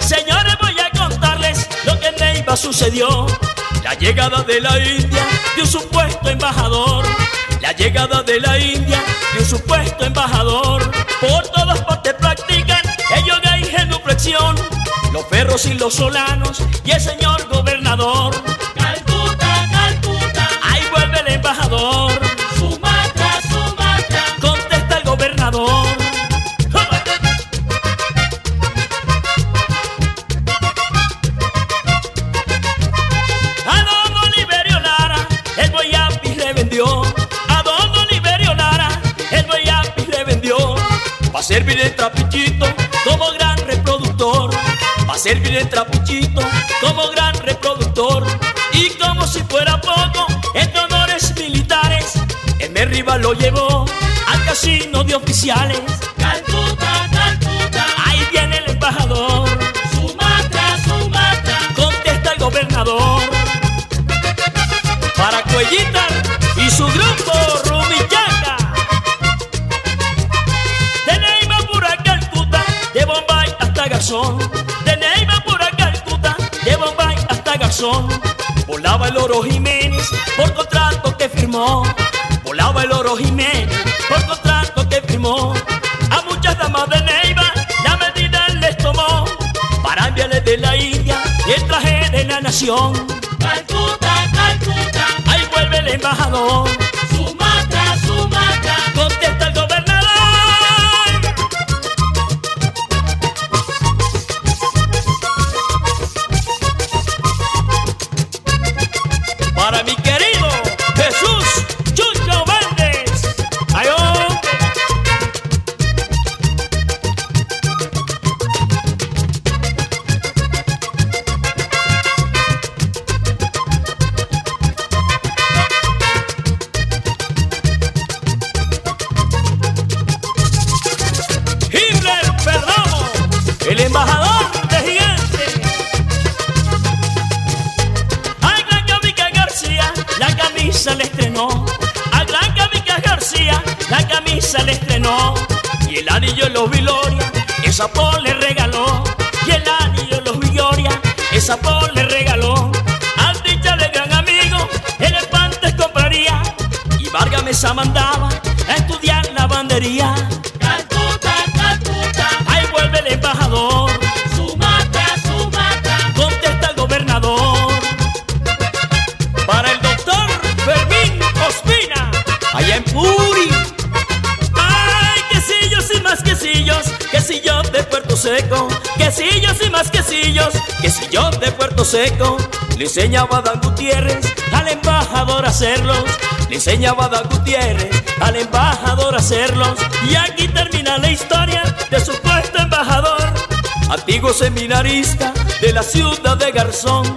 señores, voy a contarles lo que en Neiva sucedió. La llegada de la India de un supuesto embajador. La llegada de la India de un supuesto embajador. Por todas partes practican ellos gay genuflexión. Los perros y los solanos y el señor gobernador. Calcuta, Calcuta, Ahí vuelve el embajador. Va a servir el trapichito como gran reproductor. Va a servir el trapichito como gran reproductor. Y como si fuera poco, entre honores militares, el Merriba lo llevó al casino de oficiales. Hasta Garzón. De Neiva pura Calcuta, de Bombay hasta Garzón. Volaba el oro Jiménez por contrato que firmó. Volaba el oro Jiménez por contrato que firmó. A muchas damas de Neiva la medida les tomó. Para enviarles de la India el traje de la nación. Calcuta, Calcuta, Ahí vuelve el embajador. Camisa le estrenó. Al gran Camica García, la camisa le estrenó. Y el anillo los Viloria, esa por le regaló. Y el anillo los Viloria, esa por le regaló. Al dichale gran amigo, elefantes compraría. Y Vargas Mesa mandaba a estudiar lavandería. Calcuta, Calcuta, Ahí vuelve el embajador, Puerto Seco. Quesillos y más quesillos, quesillos de Puerto Seco. Le enseñaba a Dan Gutiérrez al embajador a hacerlos. Le enseñaba a Dan Gutiérrez al embajador a hacerlos. Y aquí termina la historia de supuesto embajador. Antiguo seminarista de la ciudad de Garzón.